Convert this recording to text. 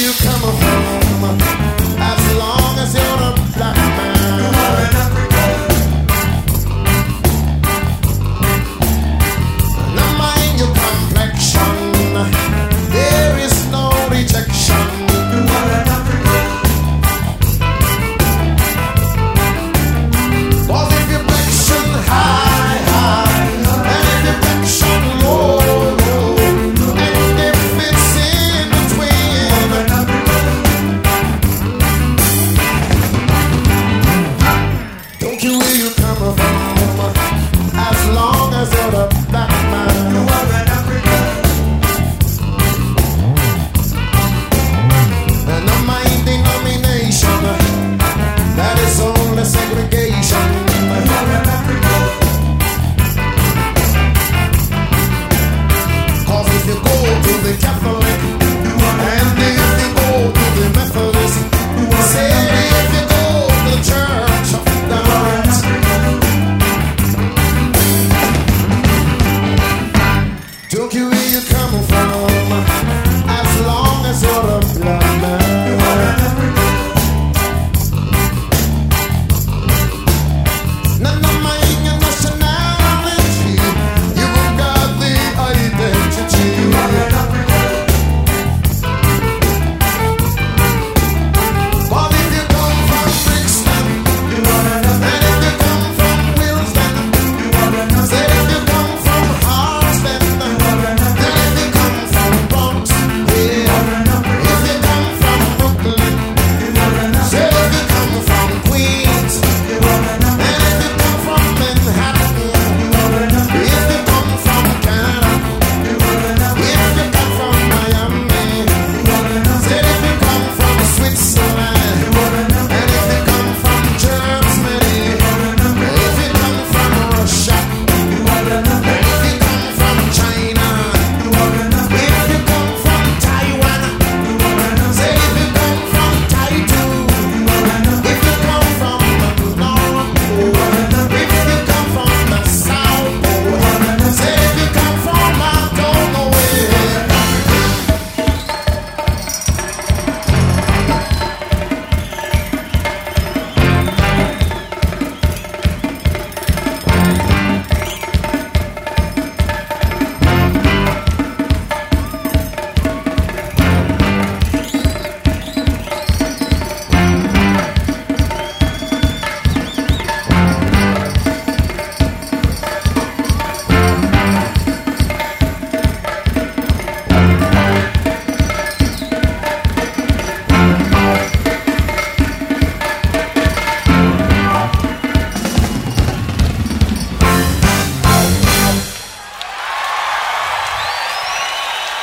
you coming from?